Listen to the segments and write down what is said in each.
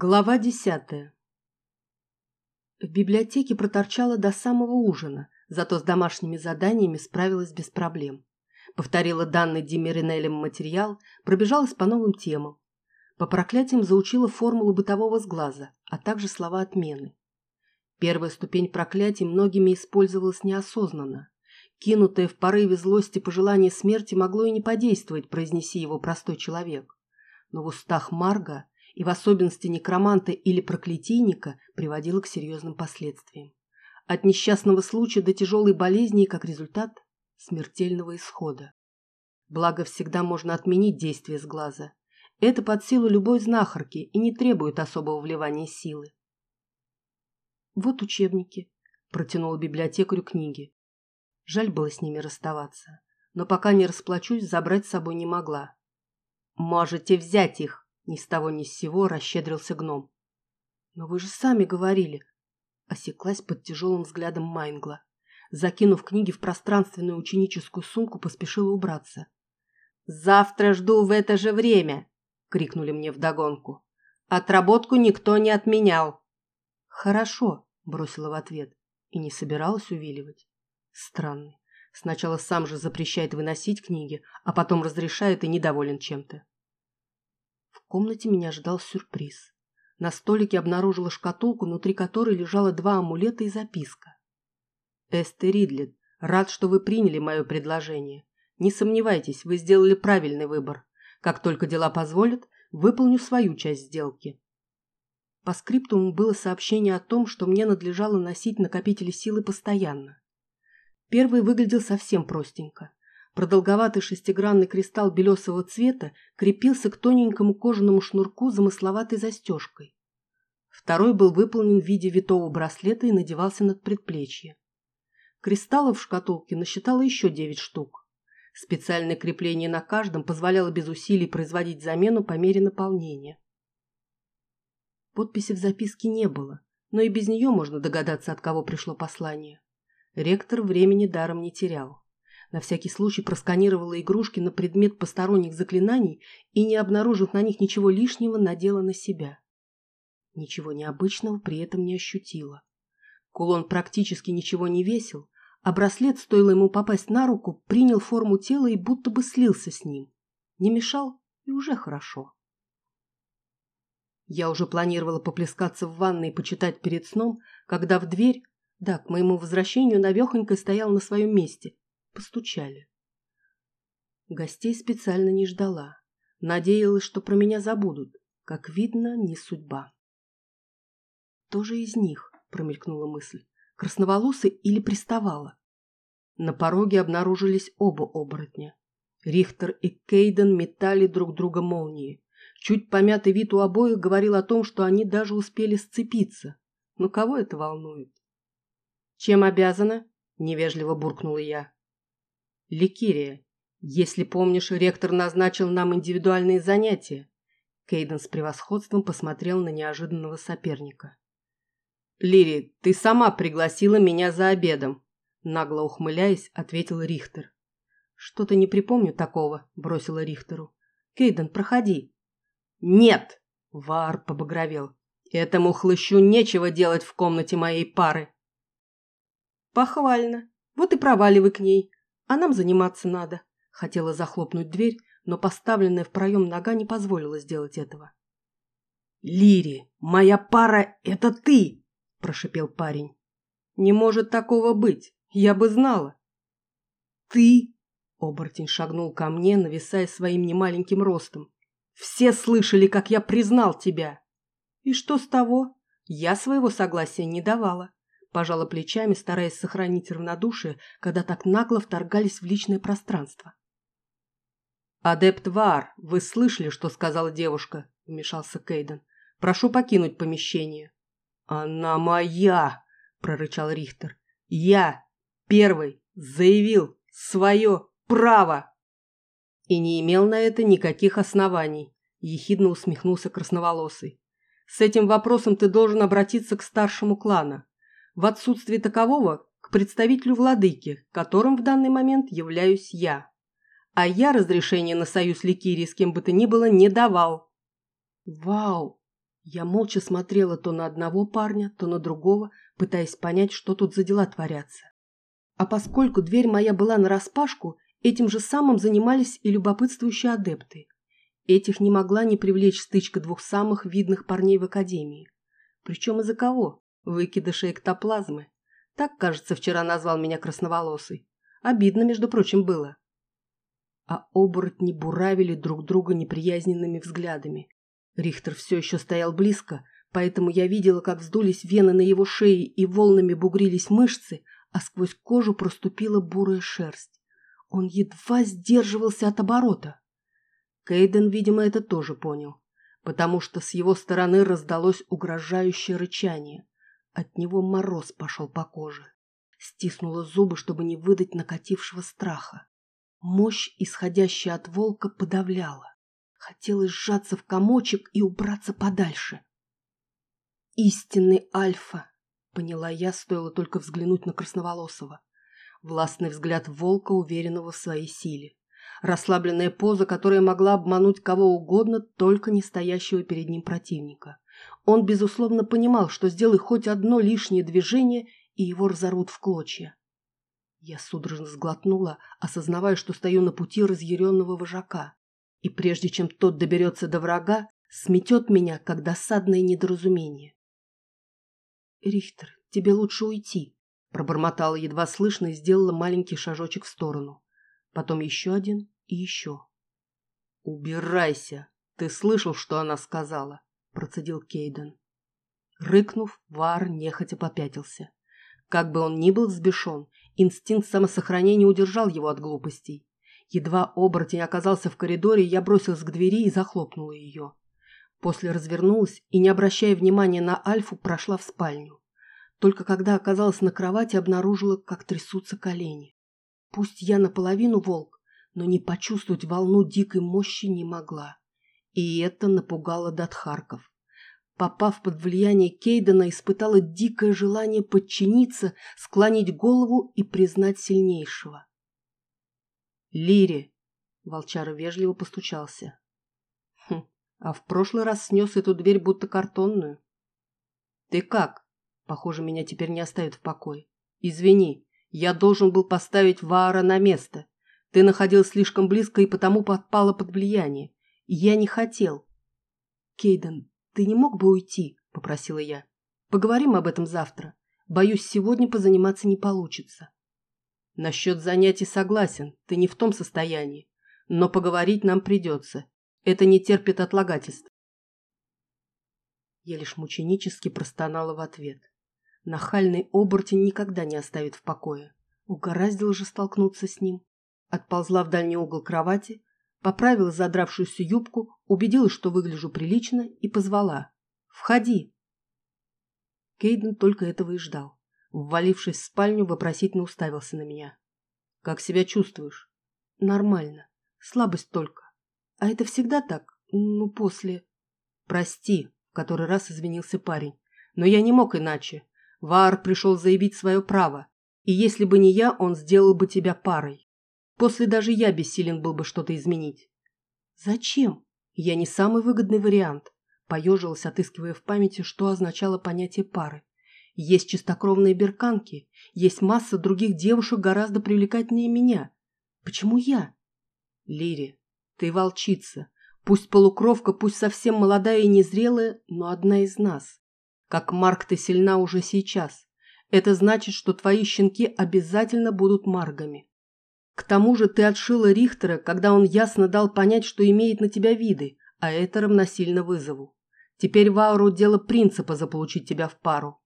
Глава десятая. В библиотеке проторчала до самого ужина, зато с домашними заданиями справилась без проблем. Повторила данный Демиринелем материал, пробежалась по новым темам. По проклятиям заучила формулу бытового сглаза, а также слова отмены. Первая ступень проклятий многими использовалась неосознанно. Кинутое в порыве злости пожелание смерти могло и не подействовать, произнеси его простой человек. Но в устах Марга и в особенности некроманта или проклятийника приводило к серьезным последствиям. От несчастного случая до тяжелой болезни и, как результат, смертельного исхода. Благо, всегда можно отменить действие с глаза. Это под силу любой знахарки и не требует особого вливания силы. «Вот учебники», – протянула библиотекарю книги. Жаль было с ними расставаться, но пока не расплачусь, забрать с собой не могла. «Можете взять их», ни с того ни с сего расщедрился гном. «Но вы же сами говорили!» Осеклась под тяжелым взглядом Майнгла. Закинув книги в пространственную ученическую сумку, поспешила убраться. «Завтра жду в это же время!» — крикнули мне вдогонку. «Отработку никто не отменял!» «Хорошо!» — бросила в ответ и не собиралась увиливать. Странный. Сначала сам же запрещает выносить книги, а потом разрешает и недоволен чем-то комнате меня ждал сюрприз. На столике обнаружила шкатулку, внутри которой лежало два амулета и записка. «Эсте Ридлет, рад, что вы приняли мое предложение. Не сомневайтесь, вы сделали правильный выбор. Как только дела позволят, выполню свою часть сделки». По скриптуму было сообщение о том, что мне надлежало носить накопители силы постоянно. Первый выглядел совсем простенько. Продолговатый шестигранный кристалл белесого цвета крепился к тоненькому кожаному шнурку замысловатой застежкой. Второй был выполнен в виде витого браслета и надевался над предплечье. Кристаллов в шкатулке насчитало еще девять штук. Специальное крепление на каждом позволяло без усилий производить замену по мере наполнения. Подписи в записке не было, но и без нее можно догадаться, от кого пришло послание. Ректор времени даром не терял. На всякий случай просканировала игрушки на предмет посторонних заклинаний и, не обнаружив на них ничего лишнего, надела на себя. Ничего необычного при этом не ощутила. Кулон практически ничего не весил, а браслет, стоило ему попасть на руку, принял форму тела и будто бы слился с ним. Не мешал и уже хорошо. Я уже планировала поплескаться в ванной и почитать перед сном, когда в дверь, да, к моему возвращению навехонько стоял на своем месте, Постучали. Гостей специально не ждала. Надеялась, что про меня забудут. Как видно, не судьба. Тоже из них, промелькнула мысль. Красноволосый или приставала? На пороге обнаружились оба оборотня. Рихтер и Кейден метали друг друга молнии. Чуть помятый вид у обоих говорил о том, что они даже успели сцепиться. Но кого это волнует? «Чем обязана?» – невежливо буркнула я. Ликирия, если помнишь, ректор назначил нам индивидуальные занятия. Кейден с превосходством посмотрел на неожиданного соперника. «Лири, ты сама пригласила меня за обедом», – нагло ухмыляясь, ответил Рихтер. «Что-то не припомню такого», – бросила Рихтеру. «Кейден, проходи». «Нет!» – Вар побагровел. «Этому хлыщу нечего делать в комнате моей пары». «Похвально. Вот и проваливай к ней. А нам заниматься надо. Хотела захлопнуть дверь, но поставленная в проем нога не позволила сделать этого. «Лири, моя пара — это ты!» – прошипел парень. «Не может такого быть. Я бы знала». «Ты?» – оборотень шагнул ко мне, нависая своим немаленьким ростом. «Все слышали, как я признал тебя!» «И что с того? Я своего согласия не давала. Пожала плечами, стараясь сохранить равнодушие, когда так нагло вторгались в личное пространство. «Адепт Вар, вы слышали, что сказала девушка?» – вмешался Кейден. «Прошу покинуть помещение». «Она моя!» – прорычал Рихтер. «Я первый заявил свое право!» И не имел на это никаких оснований, – ехидно усмехнулся красноволосый. «С этим вопросом ты должен обратиться к старшему клана. В отсутствие такового к представителю владыки, которым в данный момент являюсь я. А я разрешения на союз Ликирии с кем бы то ни было не давал. Вау! Я молча смотрела то на одного парня, то на другого, пытаясь понять, что тут за дела творятся. А поскольку дверь моя была нараспашку, этим же самым занимались и любопытствующие адепты. Этих не могла не привлечь стычка двух самых видных парней в Академии. Причем из-за кого? Выкидыши эктоплазмы. Так, кажется, вчера назвал меня красноволосый. Обидно, между прочим, было. А оборотни буравили друг друга неприязненными взглядами. Рихтер все еще стоял близко, поэтому я видела, как вздулись вены на его шее и волнами бугрились мышцы, а сквозь кожу проступила бурая шерсть. Он едва сдерживался от оборота. Кейден, видимо, это тоже понял, потому что с его стороны раздалось угрожающее рычание. От него мороз пошел по коже. Стиснула зубы, чтобы не выдать накатившего страха. Мощь, исходящая от волка, подавляла. Хотелось сжаться в комочек и убраться подальше. «Истинный Альфа!» — поняла я, стоило только взглянуть на Красноволосого. Властный взгляд волка, уверенного в своей силе. Расслабленная поза, которая могла обмануть кого угодно, только не стоящего перед ним противника. Он, безусловно, понимал, что сделай хоть одно лишнее движение, и его разорвут в клочья. Я судорожно сглотнула, осознавая, что стою на пути разъяренного вожака и прежде чем тот доберется до врага, сметет меня, как досадное недоразумение. «Рихтер, тебе лучше уйти», — пробормотала едва слышно и сделала маленький шажочек в сторону. Потом еще один и еще. «Убирайся! Ты слышал, что она сказала?» — процедил Кейден. Рыкнув, Вар нехотя попятился. Как бы он ни был взбешен, инстинкт самосохранения удержал его от глупостей. Едва оборотень оказался в коридоре, я бросилась к двери и захлопнула ее. После развернулась и, не обращая внимания на Альфу, прошла в спальню. Только когда оказалась на кровати, обнаружила, как трясутся колени. Пусть я наполовину волк, но не почувствовать волну дикой мощи не могла. И это напугало Датхарков. Попав под влияние Кейдена, испытала дикое желание подчиниться, склонить голову и признать сильнейшего. Лире. Волчара вежливо постучался. Хм, а в прошлый раз снес эту дверь будто картонную. Ты как? Похоже, меня теперь не оставят в покое. Извини, я должен был поставить Ваара на место. Ты находилась слишком близко и потому подпала под влияние. Я не хотел. Кейден, ты не мог бы уйти? Попросила я. Поговорим об этом завтра. Боюсь, сегодня позаниматься не получится. Насчет занятий согласен, ты не в том состоянии. Но поговорить нам придется. Это не терпит отлагательств. Я лишь мученически простонала в ответ. Нахальный оборотень никогда не оставит в покое. Угораздило же столкнуться с ним. Отползла в дальний угол кровати, поправила задравшуюся юбку, убедилась, что выгляжу прилично, и позвала. «Входи!» Кейден только этого и ждал. Ввалившись в спальню, вопросительно уставился на меня. «Как себя чувствуешь?» «Нормально. Слабость только. А это всегда так? Ну, после...» «Прости», — в который раз извинился парень. «Но я не мог иначе. Ваар пришел заявить свое право. И если бы не я, он сделал бы тебя парой. После даже я бессилен был бы что-то изменить». «Зачем? Я не самый выгодный вариант», — поежилась, отыскивая в памяти, что означало понятие пары. Есть чистокровные берканки, есть масса других девушек гораздо привлекательнее меня. Почему я? Лири, ты волчица. Пусть полукровка, пусть совсем молодая и незрелая, но одна из нас. Как Марк ты сильна уже сейчас. Это значит, что твои щенки обязательно будут маргами. К тому же ты отшила Рихтера, когда он ясно дал понять, что имеет на тебя виды, а это равносильно вызову. Теперь Вауру дело принципа заполучить тебя в пару.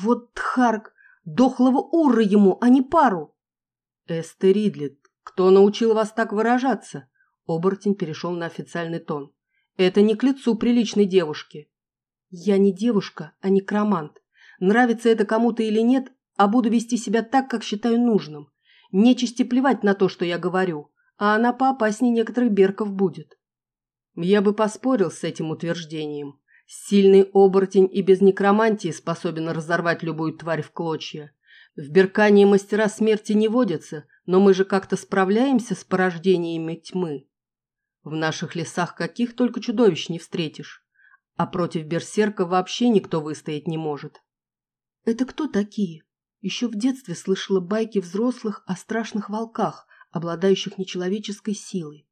Вот Тхарк! Дохлого ура ему, а не пару! Эсте Ридлет, кто научил вас так выражаться? Оборотень перешел на официальный тон. Это не к лицу приличной девушки. Я не девушка, а некромант. Нравится это кому-то или нет, а буду вести себя так, как считаю нужным. Нечисти плевать на то, что я говорю, а она поопаснее некоторых берков будет. Я бы поспорил с этим утверждением. Сильный оборотень и без некромантии способен разорвать любую тварь в клочья. В Беркании мастера смерти не водятся, но мы же как-то справляемся с порождениями тьмы. В наших лесах каких только чудовищ не встретишь. А против берсерка вообще никто выстоять не может. Это кто такие? Еще в детстве слышала байки взрослых о страшных волках, обладающих нечеловеческой силой.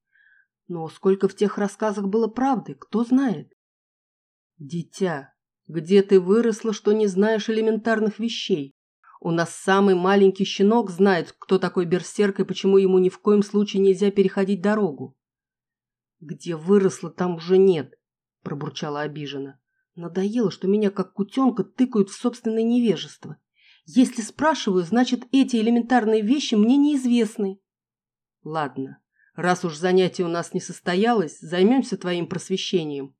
Но сколько в тех рассказах было правды, кто знает? Дитя, где ты выросла, что не знаешь элементарных вещей? У нас самый маленький щенок знает, кто такой берсерк и почему ему ни в коем случае нельзя переходить дорогу. Где выросла, там уже нет, пробурчала обиженно. Надоело, что меня как кутенка тыкают в собственное невежество. Если спрашиваю, значит, эти элементарные вещи мне неизвестны. Ладно, раз уж занятие у нас не состоялось, займемся твоим просвещением.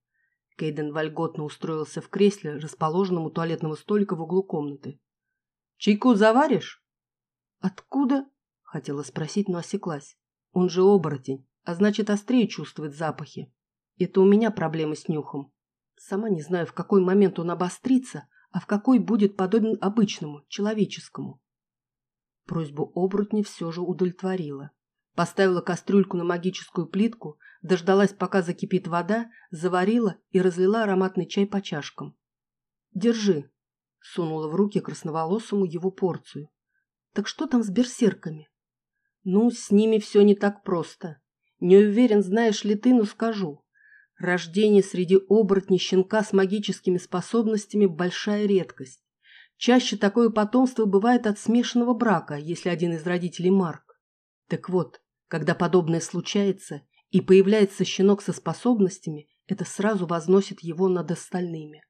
Кейден вольготно устроился в кресле, расположенном у туалетного столика в углу комнаты. «Чайку заваришь?» «Откуда?» — хотела спросить, но осеклась. «Он же оборотень, а значит, острее чувствует запахи. Это у меня проблемы с нюхом. Сама не знаю, в какой момент он обострится, а в какой будет подобен обычному, человеческому». Просьбу оборотня все же удовлетворила. Поставила кастрюльку на магическую плитку, дождалась, пока закипит вода, заварила и разлила ароматный чай по чашкам. «Держи», — сунула в руки красноволосому его порцию. «Так что там с берсерками?» «Ну, с ними все не так просто. Не уверен, знаешь ли ты, но скажу. Рождение среди оборотней щенка с магическими способностями – большая редкость. Чаще такое потомство бывает от смешанного брака, если один из родителей Марк. Так вот, когда подобное случается и появляется щенок со способностями, это сразу возносит его над остальными.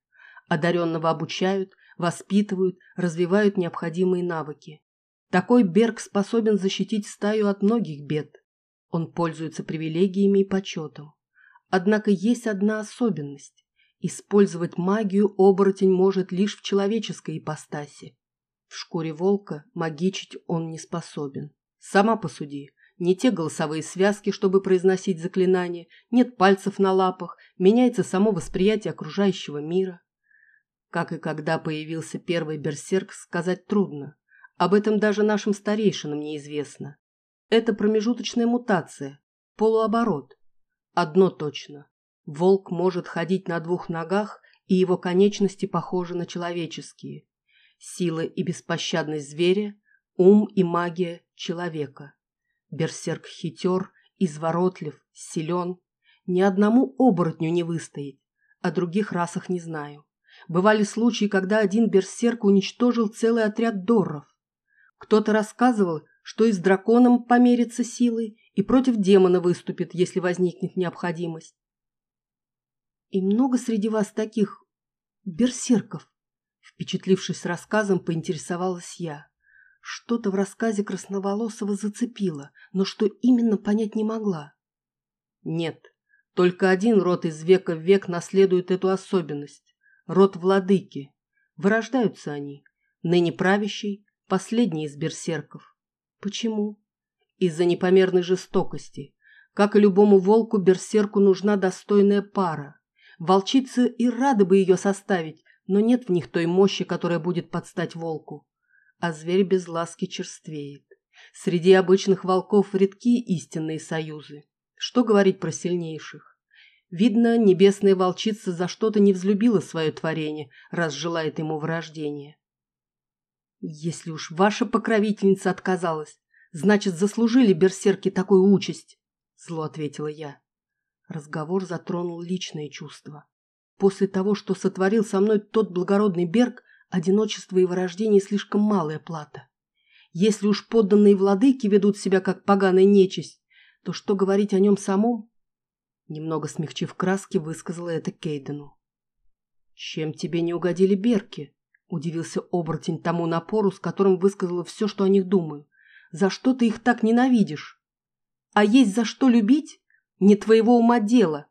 Одаренного обучают, воспитывают, развивают необходимые навыки. Такой Берг способен защитить стаю от многих бед. Он пользуется привилегиями и почетом. Однако есть одна особенность. Использовать магию оборотень может лишь в человеческой ипостаси. В шкуре волка магичить он не способен. Сама посуди, не те голосовые связки, чтобы произносить заклинания, нет пальцев на лапах, меняется само восприятие окружающего мира. Как и когда появился первый берсерк, сказать трудно. Об этом даже нашим старейшинам неизвестно. Это промежуточная мутация, полуоборот. Одно точно. Волк может ходить на двух ногах, и его конечности похожи на человеческие. Сила и беспощадность зверя, ум и магия человека. Берсерк хитер, изворотлив, силен. Ни одному оборотню не выстоять, о других расах не знаю. Бывали случаи, когда один берсерк уничтожил целый отряд дорров. Кто-то рассказывал, что и с драконом померится силой, и против демона выступит, если возникнет необходимость. И много среди вас таких берсерков? Впечатлившись рассказом, поинтересовалась я. Что-то в рассказе Красноволосого зацепило, но что именно понять не могла. Нет, только один род из века в век наследует эту особенность. Род владыки. Вырождаются они. Ныне правящий, последний из берсерков. Почему? Из-за непомерной жестокости. Как и любому волку, берсерку нужна достойная пара. Волчицы и рады бы ее составить, но нет в них той мощи, которая будет подстать волку а зверь без ласки черствеет. Среди обычных волков редки истинные союзы. Что говорить про сильнейших? Видно, небесная волчица за что-то не взлюбила свое творение, раз желает ему врождения. Если уж ваша покровительница отказалась, значит, заслужили берсерки такую участь, зло ответила я. Разговор затронул личные чувства. После того, что сотворил со мной тот благородный Берг, Одиночество и вырождение слишком малая плата. Если уж подданные владыки ведут себя как поганая нечисть, то что говорить о нем самом? Немного смягчив краски, высказала это Кейдену. «Чем тебе не угодили берки?» – удивился оборотень тому напору, с которым высказала все, что о них думаю. «За что ты их так ненавидишь? А есть за что любить? Не твоего ума дело!»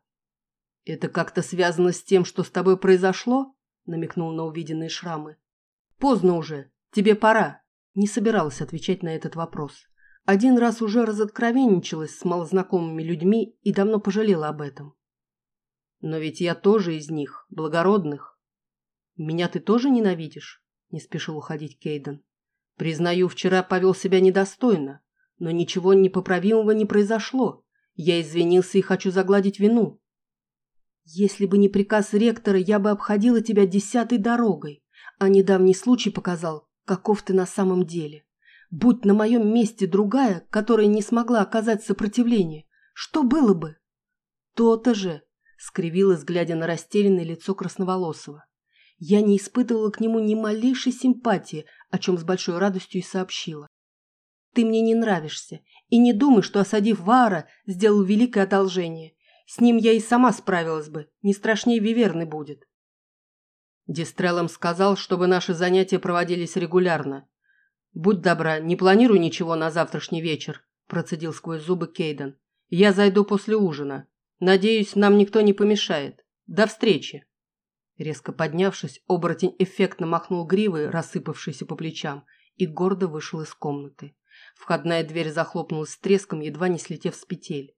«Это как-то связано с тем, что с тобой произошло?» намекнул на увиденные шрамы. Поздно уже, тебе пора. Не собиралась отвечать на этот вопрос. Один раз уже разоткровенничалась с малознакомыми людьми и давно пожалела об этом. Но ведь я тоже из них, благородных. Меня ты тоже ненавидишь? Не спешил уходить Кейден. Признаю, вчера повел себя недостойно, но ничего непоправимого не произошло. Я извинился и хочу загладить вину. Если бы не приказ ректора, я бы обходила тебя десятой дорогой, а недавний случай показал, каков ты на самом деле. Будь на моем месте другая, которая не смогла оказать сопротивление, что было бы? То-то же, скривилась, глядя на растерянное лицо Красноволосого. Я не испытывала к нему ни малейшей симпатии, о чем с большой радостью и сообщила. Ты мне не нравишься, и не думай, что, осадив Вара, сделал великое одолжение. С ним я и сама справилась бы, не страшнее Виверны будет. Дистреллом сказал, чтобы наши занятия проводились регулярно. «Будь добра, не планируй ничего на завтрашний вечер», – процедил сквозь зубы Кейден. «Я зайду после ужина. Надеюсь, нам никто не помешает. До встречи!» Резко поднявшись, оборотень эффектно махнул гривой, рассыпавшейся по плечам, и гордо вышел из комнаты. Входная дверь захлопнулась с треском, едва не слетев с петель.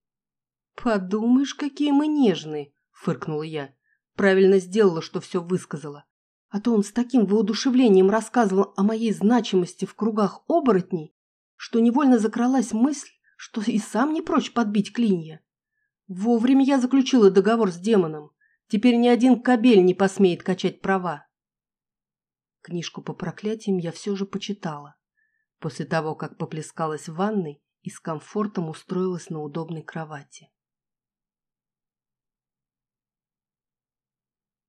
«Подумаешь, какие мы нежные!» – фыркнула я. Правильно сделала, что все высказала. А то он с таким воодушевлением рассказывал о моей значимости в кругах оборотней, что невольно закралась мысль, что и сам не прочь подбить клинья. Вовремя я заключила договор с демоном. Теперь ни один кобель не посмеет качать права. Книжку по проклятиям я все же почитала. После того, как поплескалась в ванной и с комфортом устроилась на удобной кровати.